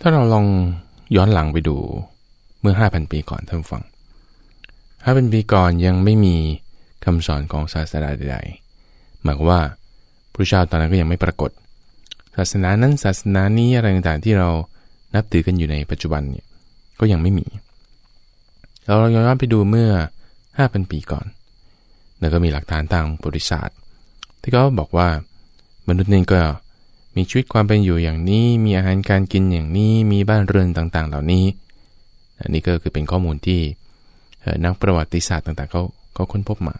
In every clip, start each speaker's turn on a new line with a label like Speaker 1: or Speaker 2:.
Speaker 1: ถ้าเราลองย้อนหลังไปดูเมื่อ 5,000 ปีก่อนท่านฟัง 5,000 ปีก่อนยังไม่มีคำสอนของศาสนาใดๆหมายว่าพระเจ้าตอนนั้นก็ยังไม่ปรากฏ ศาสนานั้นศาสนานี้อะไรต่างๆที่เรานับถือกันอยู่ในปัจจุบันเนี่ยก็ยังไม่มี เราลองย้อนไปดูเมื่อ 5,000 ปีก่อนแล้วก็มีหลักฐานทางประวัติศาสตร์ที่เขาบอกว่ามนุษย์นี่ก็ มีชีวิตความเป็นอยู่อย่างนี้ มีอาหารการกินอย่างนี้ มีบ้านเรือนต่างๆ เหล่านี้ อันนี้ก็คือเป็นข้อมูลที่นักประวัติศาสตร์ต่างๆเขาเขาค้นพบมา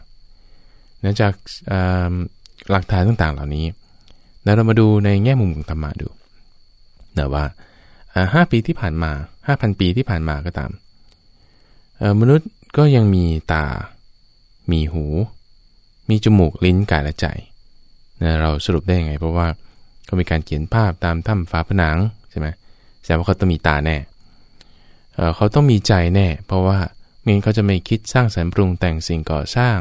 Speaker 1: เนื่องจากหลักฐานต่างๆ เหล่านี้เรามาดูในแง่มุมของธรรมะดูนะว่าห้าปีที่ผ่านมาห้าพันปีที่ผ่านมาก็ตาม มนุษย์ก็ยังมีตา มีหู มีจมูก ลิ้น กาย และใจนะเราสรุปได้ยังไง เพราะว่า ก็มีการเขียนภาพตามถ้ำฝาผนังใช่ไหมแสดงว่าเขาต้องมีตาแน่เขาต้องมีใจแน่ เพราะว่าไม่งั้นเขาจะไม่คิดสร้างสรรค์ปรุงแต่งสิ่งก่อสร้าง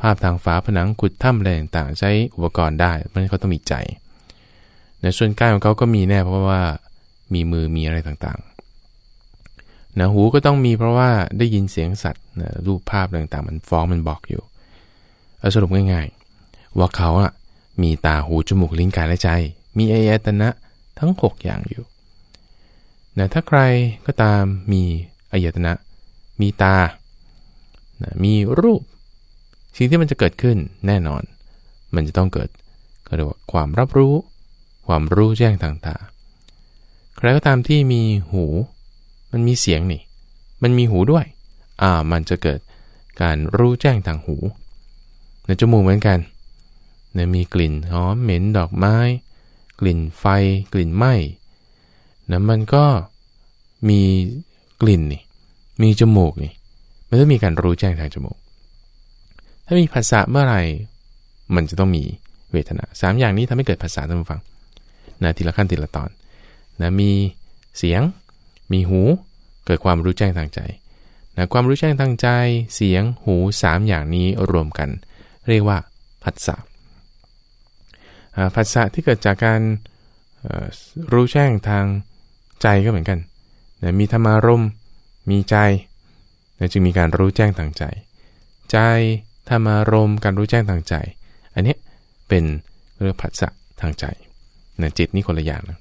Speaker 1: ภาพทางฝาผนังขุดถ้ำอะไรต่างๆใช้อุปกรณ์ได้เพราะฉะนั้นเขาต้องมีใจ ในส่วนกายของเขาก็มีแน่เพราะว่ามีมือมีอะไรต่างๆนะหูก็ต้องมีเพราะว่าได้ยินเสียงสัตว์นะรูปภาพต่างๆ มันฟ้องมันบอกอยู่สรุปง่ายๆว่าเขาอะ มีตาหูจมูกลิ้นกายและใจ มีอายตนะทั้ง 6 อย่างอยู่นะถ้าใครก็ตามมีอายตนะ มีตานะมีรูป สิ่งที่มันจะเกิดขึ้นแน่นอน มันจะต้องเกิดก็เรียกว่าความรับรู้ ความรู้แจ้งทางตา ใครก็ตามที่มีหู มันมีเสียงนี่ มันมีหูด้วย อ่า มันจะเกิดการรู้แจ้งทางหูในจมูกเหมือนกัน นะมีกลิ่นหอมเหม็นดอกไม้ กลิ่นไฟ กลิ่นไหม้นะมันก็มีกลิ่นนี่มีจมูกนี่มันต้องมีการรู้แจ้งทางจมูก ถ้ามีภาษาเมื่อไหร่ มันจะต้องมีเวทนาสามอย่างนี้ทำให้เกิดภาษาท่านผู้ฟังนะทีละขั้นทีละตอนนะมีเสียง มีหู เกิดความรู้แจ้งทางใจนะความรู้แจ้งทางใจ เสียง หูสามอย่างนี้รวมกัน เรียกว่าผัสสะ ผัสสะที่เกิดจากการรู้แจ้งทางใจก็เหมือนกันนะมีธรรมารมมีใจนะจึงมีการรู้แจ้งทางใจ ใจธรรมารมการรู้แจ้งทางใจ อันนี้เป็นเรื่องผัสสะทางใจนะจิตนี่คนละอย่างนะ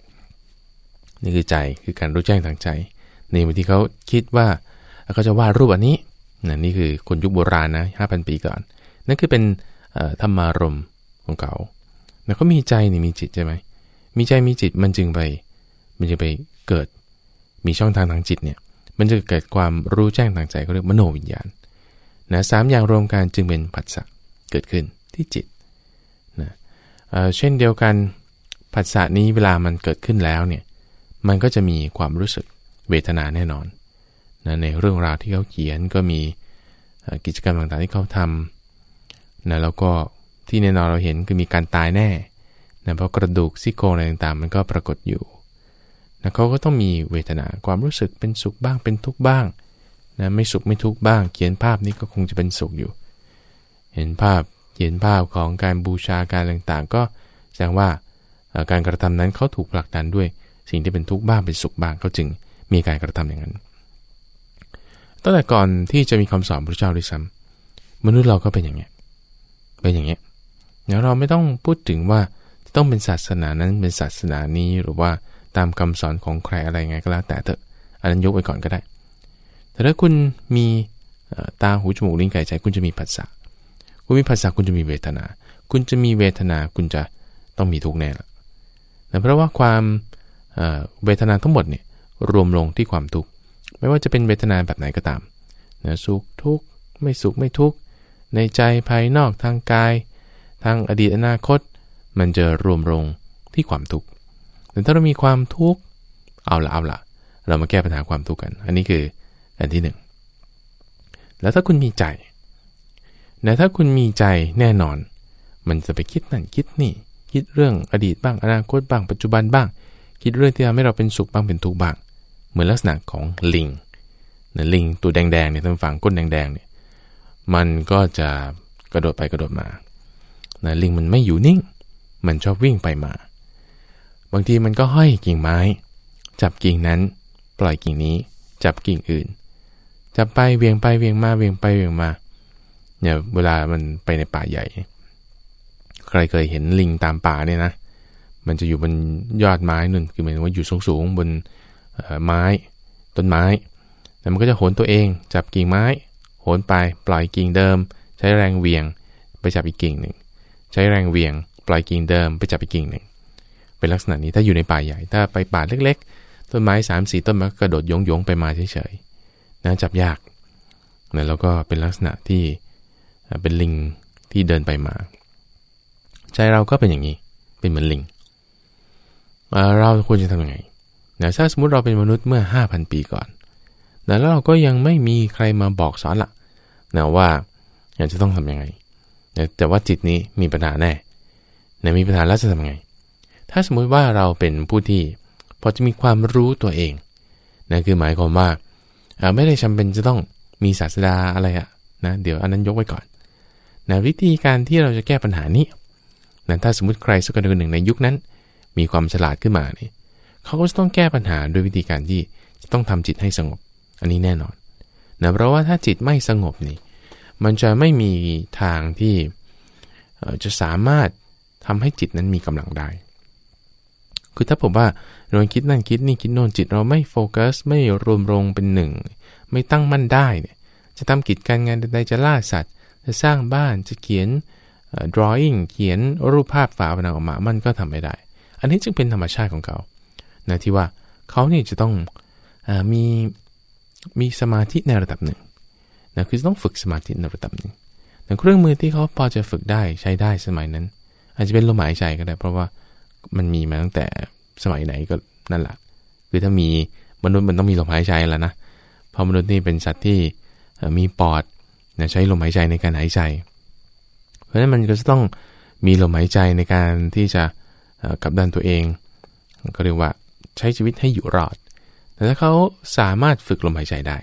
Speaker 1: นี่คือใจคือการรู้แจ้งทางใจในวันที่เขาคิดว่าเขาจะวาดรูปอันนี้นะนี่คือคนยุคโบราณนะห้าพันปีก่อน นั่นคือเป็นธรรมารมของเขา แล้วก็มีใจนี่มีจิตใช่ไหม มีใจมีจิตมันจึงไป มันจะไปเกิด มีช่องทางทางจิตเนี่ย มันจะเกิดความรู้แจ้งทางใจเขาเรียกมโนวิญญาณนะสามอย่างรวมกันจึงเป็นผัสสะเกิดขึ้นที่จิตนะเช่นเดียวกันผัสสะนี้เวลามันเกิดขึ้นแล้วเนี่ย มันก็จะมีความรู้สึกเวทนาแน่นอนนะในเรื่องราวที่เขาเขียนก็มีกิจกรรมต่างๆที่เขาทำนะแล้วก็ ที่แน่นอนเราเห็นคือมีการตายแน่นะเพราะกระดูกซี่โครงอะไรต่างๆ มันก็ปรากฏอยู่นะเขาก็ต้องมีเวทนาความรู้สึกเป็นสุขบ้างเป็นทุกข์บ้างนะไม่สุขไม่ทุกข์บ้าง เขียนภาพนี้ก็คงจะเป็นสุขอยู่ เห็นภาพเขียนภาพของการบูชาการต่างๆ ก็แสดงว่าการกระทำนั้นเขาถูกผลักดันด้วย สิ่งที่เป็นทุกข์บ้างเป็นสุขบ้างเขาจึงมีการกระทำอย่างนั้นตั้งแต่ก่อนที่จะมีคำสอนพระเจ้าด้วยซ้ำมนุษย์เราก็เป็นอย่างเงี้ยเป็นอย่างเงี้ย เดี๋ยวเราไม่ต้องพูดถึงว่าต้องเป็นศาสนานั้นเป็นศาสนานี้หรือว่าตามคำสอนของใครอะไรไงก็แล้วแต่เถอะ อันนั้นยกไว้ก่อนก็ได้ แต่ถ้าคุณมีตาหูจมูกลิ้นกายใจ คุณจะมีภาษาคุณมีภาษาคุณจะมีเวทนา คุณจะมีเวทนาคุณจะต้องมีทุกแน่ละเพราะว่าความเวทนาทั้งหมดเนี่ยรวมลงที่ความทุกข์ไม่ว่าจะเป็นเวทนาแบบไหนก็ตามนะสุขทุกข์ไม่สุขไม่ทุกข์ในใจภายนอกทางกาย ทางอดีตอนาคต มันจะรวมลงที่ความทุกข์แต่ถ้าเรามีความทุกข์เอาละเอาละเรามาแก้ปัญหาความทุกข์กัน อันนี้คืออันที่หนึ่งแล้วถ้าคุณมีใจนะถ้าคุณมีใจแน่นอน มันจะไปคิดนั่นคิดนี่ คิดเรื่องอดีตบ้างอนาคตบ้างปัจจุบันบ้าง คิดเรื่องที่ทำให้เราเป็นสุขบ้างเป็นทุกข์บ้าง เหมือนลักษณะของลิงนะลิงตัวแดงๆเนี่ยท่านฟังก้นแดงๆเนี่ยมันก็จะกระโดดไปกระโดดมา นะลิงมันไม่อยู่นิ่ง มันชอบวิ่งไปมา บางทีมันก็ห้อยกิ่งไม้ จับกิ่งนั้น ปล่อยกิ่งนี้ จับกิ่งอื่น จับไปเวียงไปเวียงมาเวียงไปเวียงมาเนี่ยเวลามันไปในป่าใหญ่ ใครเคยเห็นลิงตามป่าเนี่ยนะ มันจะอยู่บนยอดไม้นึ่นคือหมายถึงว่าอยู่สูงๆบนไม้ต้นไม้แล้วมันก็จะโหนตัวเอง จับกิ่งไม้ โหนไปปล่อยกิ่งเดิม ใช้แรงเวียง ไปจับอีกกิ่งหนึ่ง ใช้แรงเวียง ปล่อยกิ่งเดิมไปจับอีกกิ่งหนึ่ง เป็นลักษณะนี้ถ้าอยู่ในป่าใหญ่ ถ้าไปป่าเล็ก ๆ ต้นไม้3ามสี่ต้นมันก็กระโดดยงๆไปมาเฉยๆนะจับยากนะแล้วก็เป็นลักษณะที่เป็นลิงที่เดินไปมา ใจเราก็เป็นอย่างนี้ เป็นเหมือนลิง เราควรจะทำยังไงนะถ้าสมมติเราเป็นมนุษย์เมื่อ 5,000 ปีก่อนนะแล้วเราก็ยังไม่มีใครมาบอกสอนละนะว่าอยากจะต้องทำยังไง แต่ว่าจิตนี้มีปัญหาแน่นะมีปัญหาแล้วจะทำไง ถ้าสมมุติว่าเราเป็นผู้ที่พอจะมีความรู้ตัวเองนะคือหมายความว่าไม่ได้จาเป็นจะต้องมีศาสดาอะไรอะนะเดี๋ยวอันนั้นยกไว้ก่อนนะวิธีการที่เราจะแก้ปัญหานี้นะถ้าสมมติใครสักคนหนึ่งในยุคนั้น มีความฉลาดขึ้นมาเนี่ยเขาก็จะต้องแก้ปัญหาด้วยวิธีการที่จะต้องทำจิตให้สงบ อันนี้แน่นอนนะเพราะว่าถ้าจิตไม่สงบนี่ มันจะไม่มีทางที่จะสามารถทำให้จิตนั้นมีกำลังได้ คือถ้าผมว่าเราคิดนั่นคิดนี่คิดโน่นจิตเราไม่โฟกัสไม่รวมลงเป็นหนึ่ง ไม่ตั้งมั่นได้เนี่ย จะทำกิจการงานใดจะล่าสัตว์ จะสร้างบ้านจะเขียน drawing เขียนรูปภาพฝาผนังออกมา มันก็ทำไม่ได้ อันนี้จึงเป็นธรรมชาติของเขานะที่ว่าเขาเนี่ยจะต้องอมีมีสมาธิในระดับหนึ่ง นะคือต้องฝึกสมาธิในระดับหนึ่งแต่เครื่องมือที่เขาพอจะฝึกได้ใช้ได้สมัยนั้น อาจจะเป็นลมหายใจก็ได้ เพราะว่ามันมีมาตั้งแต่สมัยไหนก็นั่นแหละคือถ้ามีมนุษย์มันต้องมีลมหายใจแล้วนะเพราะมนุษย์นี่เป็นสัตว์ที่มีปอดนะใช้ลมหายใจในการหายใจ เพราะฉะนั้นมันก็จะต้องมีลมหายใจในการที่จะกับดันตัวเองก็เรียกว่าใช้ชีวิตให้อยู่รอด แต่ถ้าเขาสามารถฝึกลมหายใจได้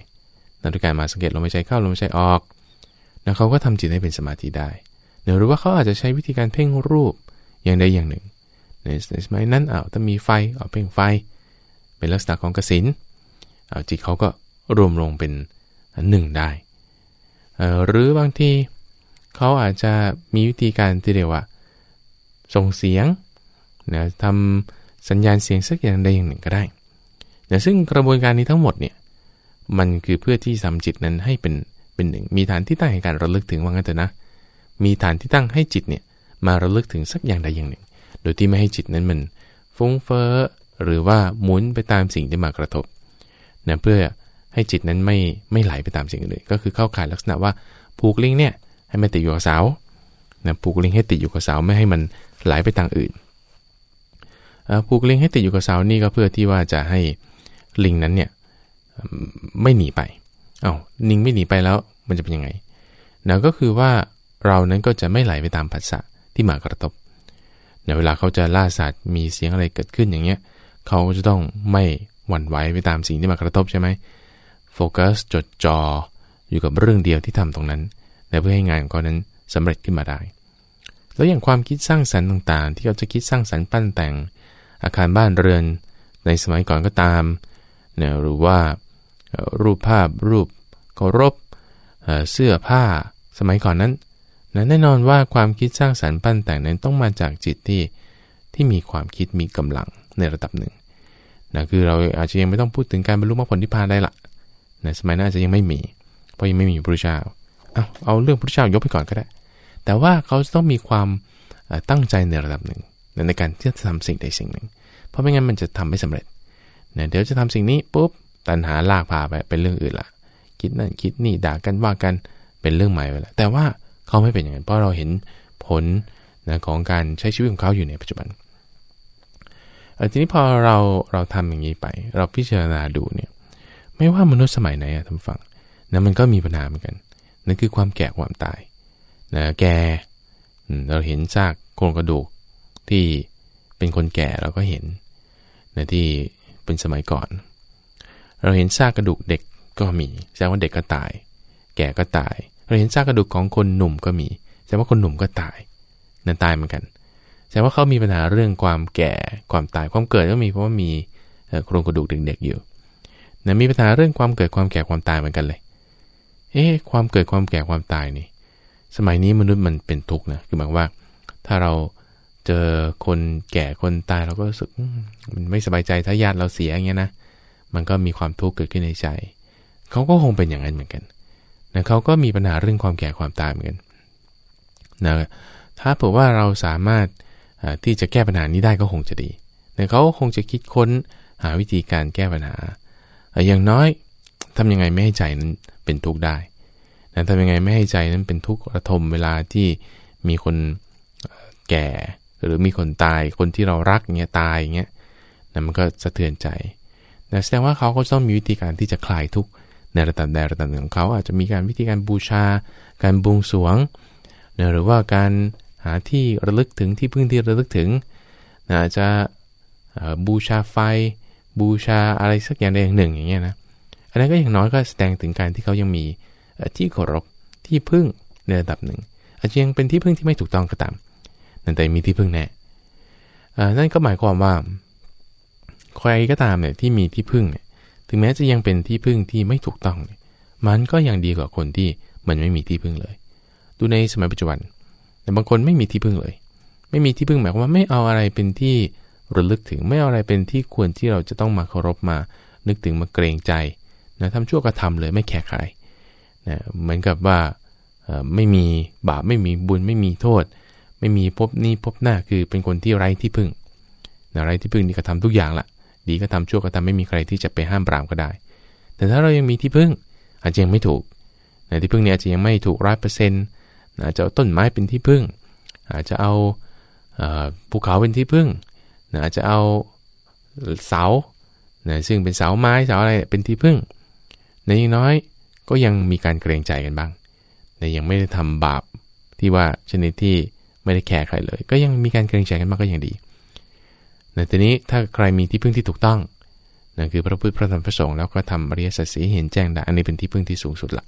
Speaker 1: โดยการมาสังเกตลมหายใจเข้าลมหายใจออกแล้วเขาก็ทำจิตให้เป็นสมาธิได้หรือว่าเขาอาจจะใช้วิธีการเพ่งรูปอย่างใดอย่างหนึ่ง ในสมัยนั้นอ้าวถ้ามีไฟเอาเพ่งไฟ เป็นลักษณะของกสินเอาจิตเขาก็รวมลงเป็นหนึ่งได้ หรือบางทีเขาอาจจะมีวิธีการที่เรียกว่าส่งเสียงนะทำสัญญาณเสียงสักอย่างใดอย่างหนึ่งก็ได้แต่ซึ่งกระบวนการนี้ทั้งหมดเนี่ย มันคือเพื่อที่ทำจิตนั้นให้เป็นเป็นหนึ่ง มีฐานที่ตั้งให้การระลึกถึงว่างั้นเถอะนะ มีฐานที่ตั้งให้จิตเนี่ยมาระลึกถึงสักอย่างใดอย่างหนึ่ง โดยที่ไม่ให้จิตนั้นมัน ฟุ้งเฟ้อหรือว่าหมุนไปตามสิ่งที่มากระทบนะเพื่อให้จิตนั้นไม่ไม่ไหลไปตามสิ่งอื่นก็คือเข้าข่ายลักษณะว่าผูกลิงเนี่ยให้มันติดอยู่กับเสานะผูกลิงให้ติดอยู่กับเสาไม่ให้มันไหลไปทางอื่นผูกลิงให้ติดอยู่กับเสานี่ก็เพื่อที่ว่าจะให้ลิงนั้นเนี่ย ไม่หนีไปเอา้าลิงไม่หนีไปแล้วมันจะเป็นยังไงนะก็คือว่าเรานั้นก็จะไม่ไหลไปตามผัสสะที่มากระทบในเวลาเขาจะล่าสัตว์มีเสียงอะไรเกิดขึ้นอย่างเงี้ยเขาก็จะต้องไม่หวั่นไหวไปตามสิ่งที่มากระทบใช่ไหมโฟกัสจดจออยู่กับเรื่องเดียวที่ทำตรงนั้นและเพื่อให้งานของเขานั้นสำเร็จขึ้นมาได้ แล้วอย่างความคิดสร้างสรรค์ต่างๆ ที่เขาจะคิดสร้างสรรค์ปั้นแต่ง อาคารบ้านเรือน ในสมัยก่อนก็ตามเนี่ยหรือว่า รูปภาพรูปเคารพเสื้อผ้าสมัยก่อนนั้นนะแน่นอนว่าความคิดสร้างสารรค์ปั้นแต่งนั้นต้องมาจากจิตที่ที่มีความคิดมีกำลังในระดับหนึ่งนะคือเราอาจจะยังไม่ต้องพูดถึงการบรรลุมรรคผลนิพพานได้ละนะสมัยนั้นอาจจะยังไม่มี เพราะยังไม่มีพระเจ้าเอาเอาเรื่องพระเจ้ายกไปก่อนก็ได้ แต่ว่าเขาจะต้องมีความตั้งใจในระดับหนึ่งในการที่จะทำสิ่งใดสิ่งหนึ่ง เพราะไม่งั้นมันจะทำไม่สำเร็จนี่ยเดี๋ยวจะทำสิ่งนี้ปุ๊บ ตัณหาลากพาไปเป็นเรื่องอื่นละคิดนั่นคิดนี่ด่ากันว่ากันเป็นเรื่องใหม่ไปแล้วแต่ว่าเขาไม่เป็นอย่างนั้นเพราะเราเห็นผลนะของการใช้ชีวิตของเขาอยู่ในปัจจุบันทีนี้พอเราเราทำอย่างนี้ไป เราพิจารณาดูเนี่ยไม่ว่ามนุษย์สมัยไหนอะท่านฟังนะมันก็มีปัญหาเหมือนกันนั่นคือความแก่ความตายนะแกเราเห็นซากโครงกระดูกที่เป็นคนแก่เราก็เห็นนะที่เป็นสมัยก่อน เราเห็นซากกระดูกเด็กก็มีแสดงว่าเด็กก็ตาย แก่ก็ตาย เราเห็นซากกระดูกของคนหนุ่มก็มีแสดงว่าคนหนุ่มก็ตายนั่นตายเหมือนกันแสดงว่าเขามีปัญหาเรื่องความแก่ความตายความเกิดก็มีเพราะว่ามีโครงกระดูกเด็กๆอยู่นะมีปัญหาเรื่องความเกิดความแก่ความตายเหมือนกันเลย เอ๊ะความเกิดความแก่ความตายนี่ สมัยนี้มนุษย์มันเป็นทุกข์นะคือหมายว่า ถ้าเราเจอคนแก่คนตายเราก็รู้สึกมันไม่สบายใจถ้าญาติเราเสียอย่างเงี้ยนะ มันก็มีความทุกข์เกิดขึ้นในใจ เขาก็คงเป็นอย่างนั้นเหมือนกันนะเขาก็มีปัญหาเรื่องความแก่ความตายเหมือนกันนะถ้าเผื่อว่าเราสามารถที่จะแก้ปัญหานี้ได้ก็คงจะดีแต่เขาคงจะคิดค้นหาวิธีการแก้ปัญหา อย่างน้อยทำยังไงไม่ให้ใจนั้นเป็นทุกข์ได้นะทำยังไงไม่ให้ใจนั้นเป็นทุกข์ระทมเวลาที่มีคนแก่ หรือมีคนตายคนที่เรารักเงี้ยตายเงี้ยนะมันก็สะเทือนใจ นะแสดงว่าเขาก็ต้องมีวิธีการที่จะคลายทุกข์ในระดับใดระดับหนึ่งของเขาอาจจะมีการวิธีการบูชา การบวงสวงนะหรือว่าการหาที่ระลึกถึงที่พึ่งที่ระลึกถึงนะจะบูชาไฟ บูชาอะไรสักอย่างใดอย่างหนึ่งอย่างเงี้ยนะอันนั้นก็อย่างน้อยก็แสดงถึงการที่เขายังมีที่เคารพที่พึ่งในระดับหนึ่ง อาจจะยังเป็นที่พึ่งที่ไม่ถูกต้องก็ตามแต่มีที่พึ่งแน่นั่นก็หมายความว่า ใครก็ตามเนี่ยที่มีที่พึ่งเนี่ยถึงแม้จะยังเป็นที่พึ่งที่ไม่ถูกต้องเนี่ยมันก็ยังดีกว่าคนที่มันไม่มีที่พึ่งเลย ดูในสมัยปัจจุบัน แต่บางคนไม่มีที่พึ่งเลย ไม่มีที่พึ่งหมายความว่าไม่เอาอะไรเป็นที่ระลึกถึงไม่เอาอะไรเป็นที่ควรที่เราจะต้องมาเคารพมา นึกถึงมาเกรงใจนะทำชั่วก็ทำเลยไม่แคร์ใครนะเหมือนกับว่าไม่มีบาปไม่มีบุญไม่มีโทษ ไม่มีพบนี้พบหน้าคือเป็นคนที่ไร้ที่พึ่งนะไร้ที่พึ่งนี่ก็ทำทุกอย่างละ ดีก็ทำชั่วก็ทำไม่มีใครที่จะไปห้ามปรามก็ได้ แต่ถ้าเรายังมีที่พึ่งอาจจะยังไม่ถูกในที่พึ่งเนี่ยอาจจะยังไม่ถูกร้อยเปอร์เซ็นต์อาจจะเอาต้นไม้เป็นที่พึ่ง อาจจะเอาภูเขาเป็นที่พึ่งอาจจะเอาเสาซึ่งเป็นเสาไม้เสาอะไรเป็นที่พึ่ง ในอย่างน้อยก็ยังมีการเกรงใจกันบ้างในยังไม่ได้ทำบาปที่ว่าชนิดที่ไม่ได้แคร์ใครเลย ก็ยังมีการเกรงใจกันมากก็ยังดี ในทีนี้ถ้าใครมีที่พึ่งที่ถูกต้องนั่นคือพระพุทธพระธรรมพระสงฆ์แล้วก็ทำอริยสัจสีเห็นแจ้งได้อันนี้เป็นที่พึ่งที่สูงสุดละ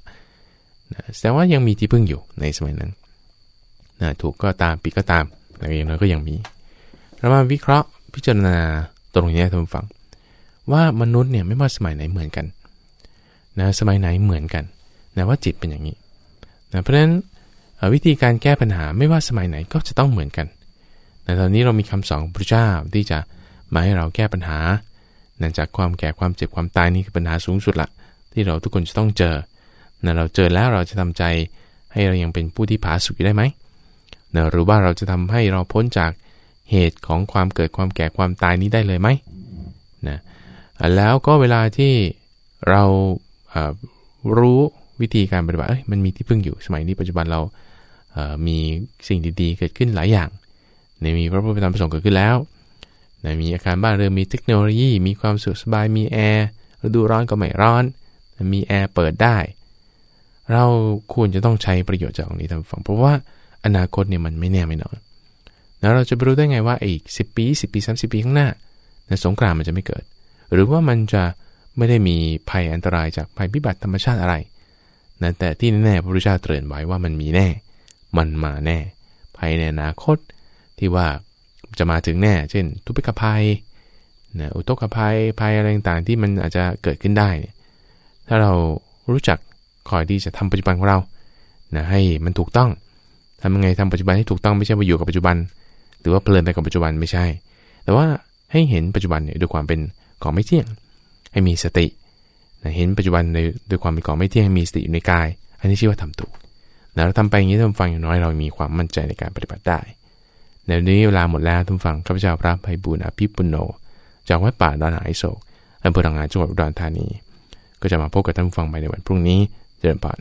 Speaker 1: นะแต่ว่ายังมีที่พึ่งอยู่ในสมัยนั้นนะถูกก็ตามผิดก็ตามแต่อย่างน้อยก็ยังมีเรามาวิเคราะห์พิจารณาตรงนี้ท่านฟัง ว่ามนุษย์เนี่ยไม่ว่าสมัยไหนเหมือนกันนะสมัยไหนเหมือนกันนะว่าจิตเป็นอย่างนี้นะเพราะฉะนั้นวิธีการแก้ปัญหาไม่ว่าสมัยไหนก็จะต้องเหมือนกัน แต่ตอนนี้เรามีคำสอนพระเจ้าที่จะมาให้เราแก้ปัญหานั่นจากความแก่ความเจ็บความตายนี่คือปัญหาสูงสุดละที่เราทุกคนจะต้องเจอนะเราเจอแล้วเราจะทำใจให้เรายังเป็นผู้ที่ผาสุกได้ไหมนะหรือว่าเราจะทำให้เราพ้นจากเหตุของความเกิดความแก่ความตายนี้ได้เลยไหมนะแล้วก็เวลาที่เรารู้วิธีการปฏิบัติมันมีที่พึ่งอยู่สมัยนี้ปัจจุบันเรามีสิ่งดีๆ เกิดขึ้นหลายอย่าง ในมีพระพุทธธรรมประสงค์เกิดขึ้นแล้วในมีอาคารบ้านเรือนมีเทคโนโลยี มีความสุขสบายมีแอร์ฤดูร้อนก็ไม่ร้อน มีแอร์เปิดได้ เราควรจะต้องใช้ประโยชน์จากตรงนี้ทำฝังเพราะว่าอนาคตเนี่ยมันไม่แน่ไม่นอนแล้วเราจะไปรู้ได้ไงว่าอีกสิปีสิปีสามสิปีข้างหน้าในสงกรานมันจะไม่เกิด หรือว่ามันจะไม่ได้มีภัยอันตรายจากภัยพิบัติธรรมชาติอะไรนะแต่ที่แน่ๆพระพุทธเจ้าเตือนไว้ว่ามันมีแน่ มันมาแน่ ภัยในอนาคต ที่ว่าจะมาถึงแน่ เช่น ทุพพิกภัยนะอุทกภัยภัยอะไรต่างๆที่มันอาจจะเกิดขึ้นได้ ถ้าเรารู้จักคอยที่จะทำปัจจุบันของเรานะให้มันถูกต้องทำยังไงทำปัจจุบันให้ถูกต้องไม่ใช่ไปอยู่กับปัจจุบัน หรือว่าเพลินไปกับปัจจุบันไม่ใช่ แต่ว่าให้เห็นปัจจุบันเนี่ยด้วยความเป็นของไม่เที่ยง ให้มีสตินะเห็นปัจจุบันในด้วยความเป็นของไม่เที่ยงมีสติอยู่ในกาย อันนี้ชื่อว่าทำถูกนะเราทำไปอย่างนี้ท่านฟังอย่างน้อยเรามีความมั่นใจในการปฏิบัติได้ ในนี้เวลาหมดแล้วทุกฝั่งข้าพเจ้าพระภัยบุญอภิปุโน จากวัดป่าดอนหายโศกอำเภอรังงานจังหวัดอุดรธานี ก็จะมาพบกับท่านฟังไปในวันพรุ่งนี้เจริญพร